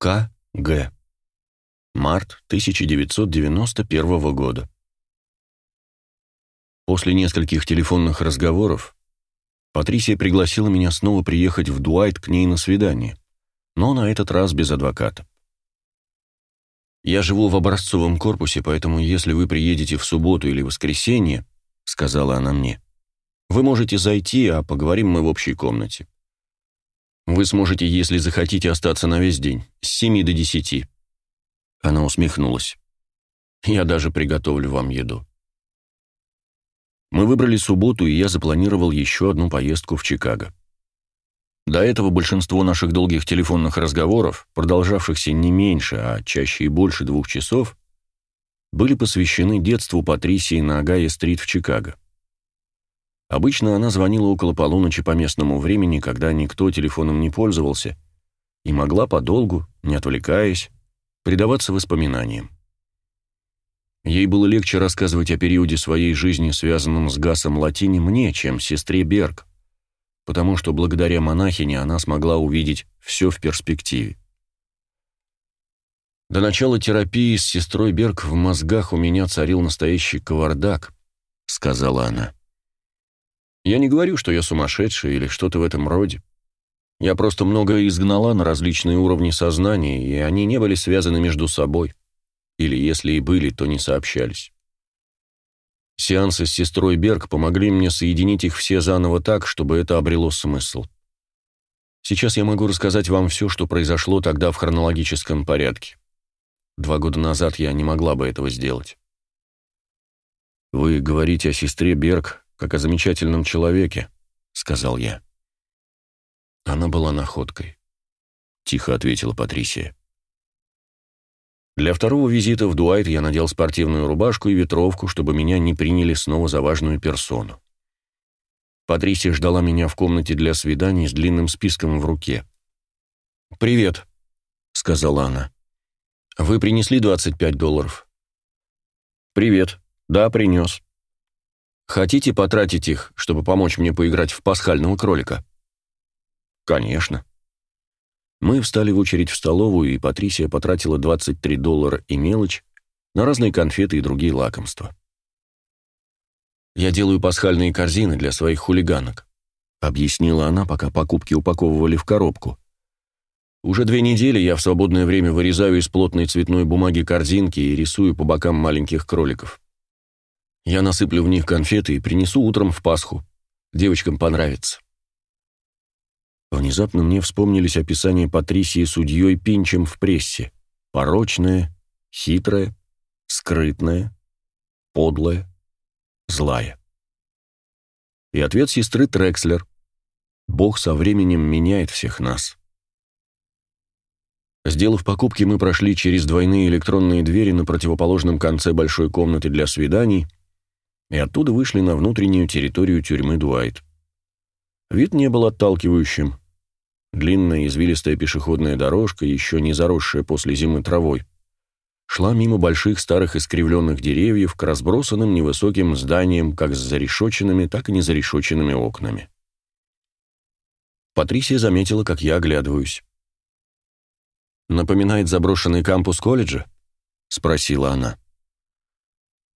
К. Г. Март 1991 года. После нескольких телефонных разговоров Патрисия пригласила меня снова приехать в Дуайт к ней на свидание, но на этот раз без адвоката. «Я живу в образцовом корпусе, поэтому если вы приедете в субботу или воскресенье, — сказала она мне, — вы можете зайти, а поговорим мы в общей комнате. Вы сможете, если захотите, остаться на весь день, с семи до десяти». Она усмехнулась. «Я даже приготовлю вам еду». Мы выбрали субботу, и я запланировал еще одну поездку в Чикаго. До этого большинство наших долгих телефонных разговоров, продолжавшихся не меньше, а чаще и больше двух часов, были посвящены детству Патрисии на Агая-стрит в Чикаго. Обычно она звонила около полуночи по местному времени, когда никто телефоном не пользовался, и могла подолгу, не отвлекаясь, предаваться воспоминаниям. Ей было легче рассказывать о периоде своей жизни, связанном с Гасом Латини, мне, чем сестре Берг, потому что благодаря монахине она смогла увидеть все в перспективе. До начала терапии с сестрой Берг в мозгах у меня царил настоящий кавардак, сказала она. Я не говорю, что я сумасшедший или что-то в этом роде. Я просто много изгнала на различные уровни сознания, и они не были связаны между собой. Или если и были, то не сообщались. Сеансы с сестрой Берг помогли мне соединить их все заново так, чтобы это обрело смысл. Сейчас я могу рассказать вам все, что произошло тогда в хронологическом порядке. Два года назад я не могла бы этого сделать. Вы говорите о сестре Берг как о замечательном человеке», — сказал я. Она была находкой, — тихо ответила Патрисия. Для второго визита в Дуайт я надел спортивную рубашку и ветровку, чтобы меня не приняли снова за важную персону. Патрисия ждала меня в комнате для свиданий с длинным списком в руке. «Привет», — сказала она. «Вы принесли 25 долларов?» «Привет. Да, принес». Хотите потратить их, чтобы помочь мне поиграть в пасхального кролика? Конечно. Мы встали в очередь в столовую, и Патрисия потратила 23 доллара и мелочь на разные конфеты и другие лакомства. Я делаю пасхальные корзины для своих хулиганок, объяснила она, пока покупки упаковывали в коробку. Уже две недели я в свободное время вырезаю из плотной цветной бумаги корзинки и рисую по бокам маленьких кроликов. Я насыплю в них конфеты и принесу утром в Пасху. Девочкам понравится. Внезапно мне вспомнились описания Патрисии судьей Пинчем в прессе. Порочная, хитрая, скрытная, подлая, злая. И ответ сестры Трекслер. Бог со временем меняет всех нас. Сделав покупки, мы прошли через двойные электронные двери на противоположном конце большой комнаты для свиданий и оттуда вышли на внутреннюю территорию тюрьмы Дуайт. Вид не был отталкивающим. Длинная извилистая пешеходная дорожка, еще не заросшая после зимы травой, шла мимо больших старых искривленных деревьев к разбросанным невысоким зданиям как с зарешоченными, так и незарешоченными окнами. Патрисия заметила, как я оглядываюсь. «Напоминает заброшенный кампус колледжа?» — спросила она.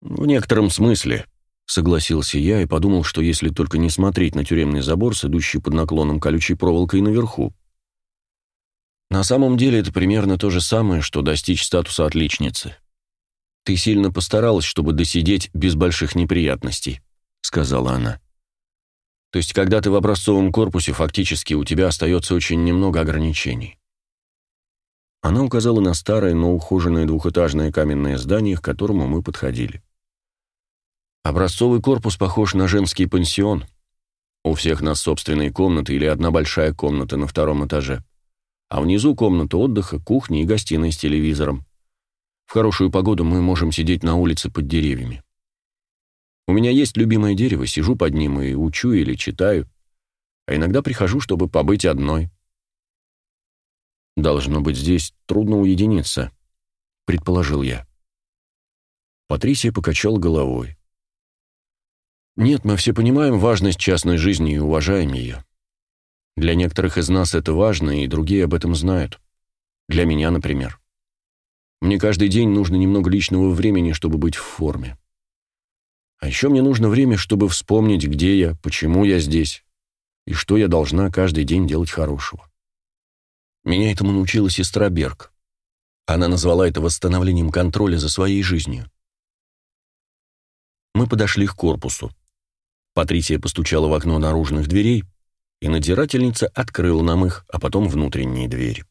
«В некотором смысле», Согласился я и подумал, что если только не смотреть на тюремный забор с идущей под наклоном колючей проволокой наверху. На самом деле это примерно то же самое, что достичь статуса отличницы. Ты сильно постаралась, чтобы досидеть без больших неприятностей, сказала она. То есть, когда ты в образцовом корпусе, фактически у тебя остается очень немного ограничений. Она указала на старое, но ухоженное двухэтажное каменное здание, к которому мы подходили. Образцовый корпус похож на женский пансион. У всех нас собственные комнаты или одна большая комната на втором этаже. А внизу комната отдыха, кухня и гостиная с телевизором. В хорошую погоду мы можем сидеть на улице под деревьями. У меня есть любимое дерево, сижу под ним и учу или читаю. А иногда прихожу, чтобы побыть одной. Должно быть, здесь трудно уединиться, предположил я. Патрисия покачал головой. Нет, мы все понимаем важность частной жизни и уважаем ее. Для некоторых из нас это важно, и другие об этом знают. Для меня, например. Мне каждый день нужно немного личного времени, чтобы быть в форме. А еще мне нужно время, чтобы вспомнить, где я, почему я здесь и что я должна каждый день делать хорошего. Меня этому научила сестра Берг. Она назвала это восстановлением контроля за своей жизнью. Мы подошли к корпусу. Патрисия постучала в окно наружных дверей, и надзирательница открыла нам их, а потом внутренние двери.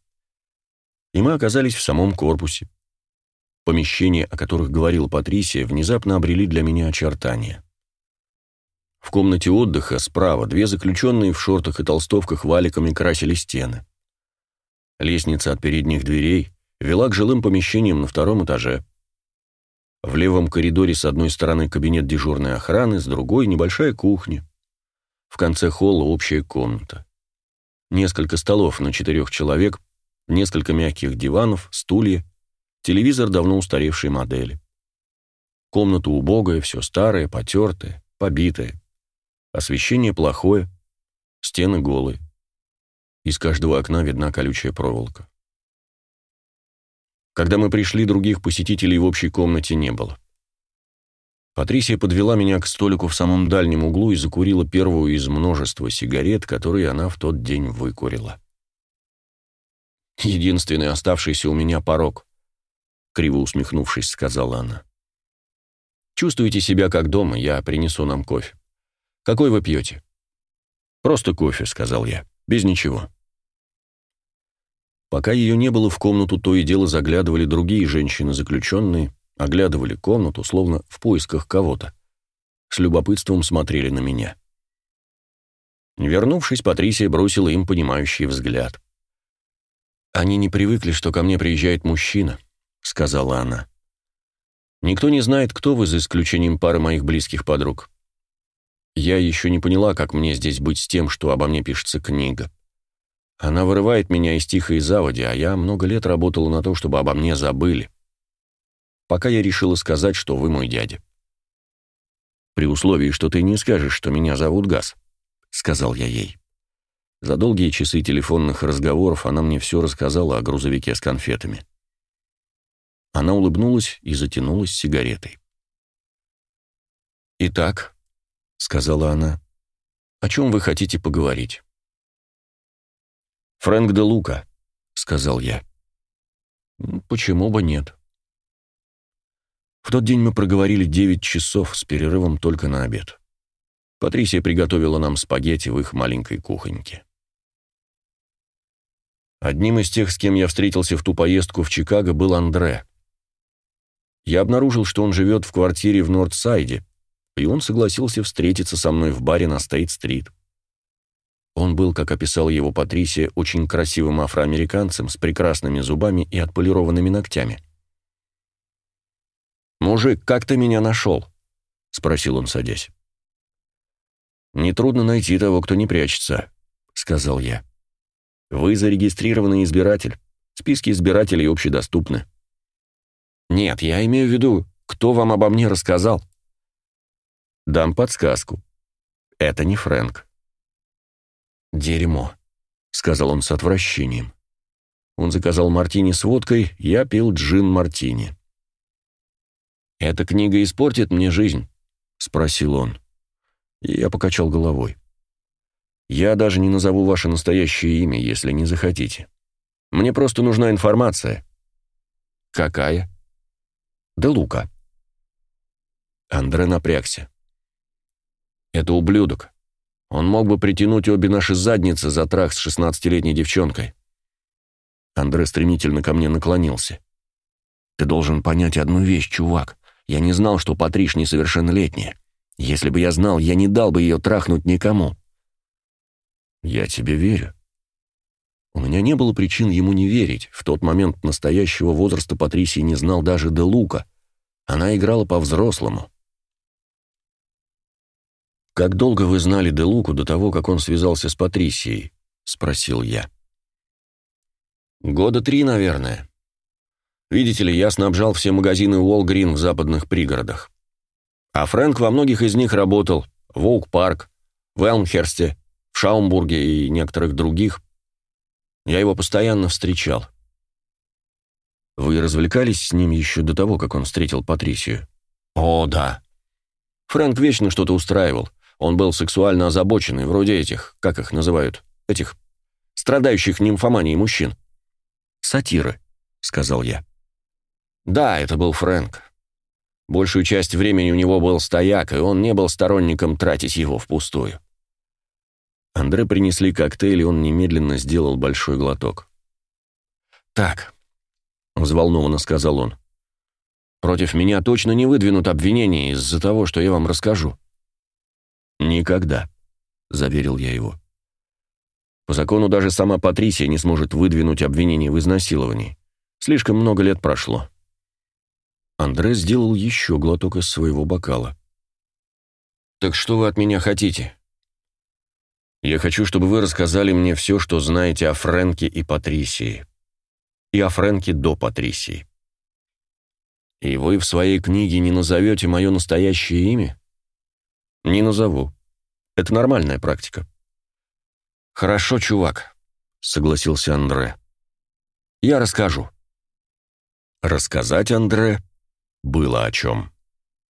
И мы оказались в самом корпусе. Помещения, о которых говорила Патрисия, внезапно обрели для меня очертания. В комнате отдыха справа две заключенные в шортах и толстовках валиками красили стены. Лестница от передних дверей вела к жилым помещениям на втором этаже. В левом коридоре с одной стороны кабинет дежурной охраны, с другой — небольшая кухня. В конце холла общая комната. Несколько столов на четырех человек, несколько мягких диванов, стулья, телевизор давно устаревшей модели. Комната убогая, все старое, потертое, побитое. Освещение плохое, стены голые. Из каждого окна видна колючая проволока. Когда мы пришли, других посетителей в общей комнате не было. Патрисия подвела меня к столику в самом дальнем углу и закурила первую из множества сигарет, которые она в тот день выкурила. «Единственный оставшийся у меня порог», — криво усмехнувшись, сказала она. «Чувствуете себя как дома, я принесу нам кофе. Какой вы пьете?» «Просто кофе», — сказал я, — «без ничего». Пока ее не было в комнату, то и дело заглядывали другие женщины-заключенные, оглядывали комнату, словно в поисках кого-то. С любопытством смотрели на меня. Вернувшись, Патрисия бросила им понимающий взгляд. «Они не привыкли, что ко мне приезжает мужчина», — сказала она. «Никто не знает, кто вы, за исключением пары моих близких подруг. Я еще не поняла, как мне здесь быть с тем, что обо мне пишется книга. Она вырывает меня из тихой заводи, а я много лет работала на то, чтобы обо мне забыли. Пока я решила сказать, что вы мой дядя. При условии, что ты не скажешь, что меня зовут Газ, сказал я ей. За долгие часы телефонных разговоров она мне все рассказала о грузовике с конфетами. Она улыбнулась и затянулась сигаретой. «Итак», — сказала она, — «о чем вы хотите поговорить?» «Фрэнк де Лука», — сказал я. «Почему бы нет?» В тот день мы проговорили 9 часов с перерывом только на обед. Патрисия приготовила нам спагетти в их маленькой кухоньке. Одним из тех, с кем я встретился в ту поездку в Чикаго, был Андре. Я обнаружил, что он живет в квартире в Нордсайде, и он согласился встретиться со мной в баре на Стейт-стрит. Он был, как описал его Патрисия, очень красивым афроамериканцем с прекрасными зубами и отполированными ногтями. «Мужик, как ты меня нашел?» — спросил он, садясь. «Нетрудно найти того, кто не прячется», — сказал я. «Вы зарегистрированный избиратель. Списки избирателей общедоступны». «Нет, я имею в виду, кто вам обо мне рассказал?» «Дам подсказку. Это не Фрэнк». «Дерьмо», — сказал он с отвращением. Он заказал мартини с водкой, я пил джин-мартини. «Эта книга испортит мне жизнь?» — спросил он. Я покачал головой. «Я даже не назову ваше настоящее имя, если не захотите. Мне просто нужна информация». «Какая?» «Да Лука». Андре напрягся. «Это ублюдок. Он мог бы притянуть обе наши задницы за трах с шестнадцатилетней девчонкой. Андре стремительно ко мне наклонился. «Ты должен понять одну вещь, чувак. Я не знал, что Патриш несовершеннолетняя. Если бы я знал, я не дал бы ее трахнуть никому». «Я тебе верю». У меня не было причин ему не верить. В тот момент настоящего возраста Патрисии не знал даже Де Лука. Она играла по-взрослому. «Как долго вы знали Де Луку до того, как он связался с Патрисией?» — спросил я. «Года три, наверное. Видите ли, я снабжал все магазины Уолгрин в западных пригородах. А Фрэнк во многих из них работал. В Оук-парк, в Элмхерсте, в Шаумбурге и некоторых других. Я его постоянно встречал. Вы развлекались с ним еще до того, как он встретил Патрисию? О, да. Фрэнк вечно что-то устраивал. Он был сексуально озабоченный, вроде этих, как их называют, этих страдающих нимфоманией мужчин. Сатиры, сказал я. Да, это был Фрэнк. Большую часть времени у него был стояк, и он не был сторонником тратить его впустую. Андре принесли коктейль, и он немедленно сделал большой глоток. «Так», — взволнованно сказал он, — «против меня точно не выдвинут обвинения из-за того, что я вам расскажу». «Никогда», — заверил я его. «По закону даже сама Патрисия не сможет выдвинуть обвинение в изнасиловании. Слишком много лет прошло». Андре сделал еще глоток из своего бокала. «Так что вы от меня хотите?» Я хочу, чтобы вы рассказали мне все, что знаете о Фрэнке и Патрисии. И о Фрэнке до Патрисии. И вы в своей книге не назовете мое настоящее имя? Не назову. Это нормальная практика. Хорошо, чувак, согласился Андре. Я расскажу. Рассказать Андре было о чем.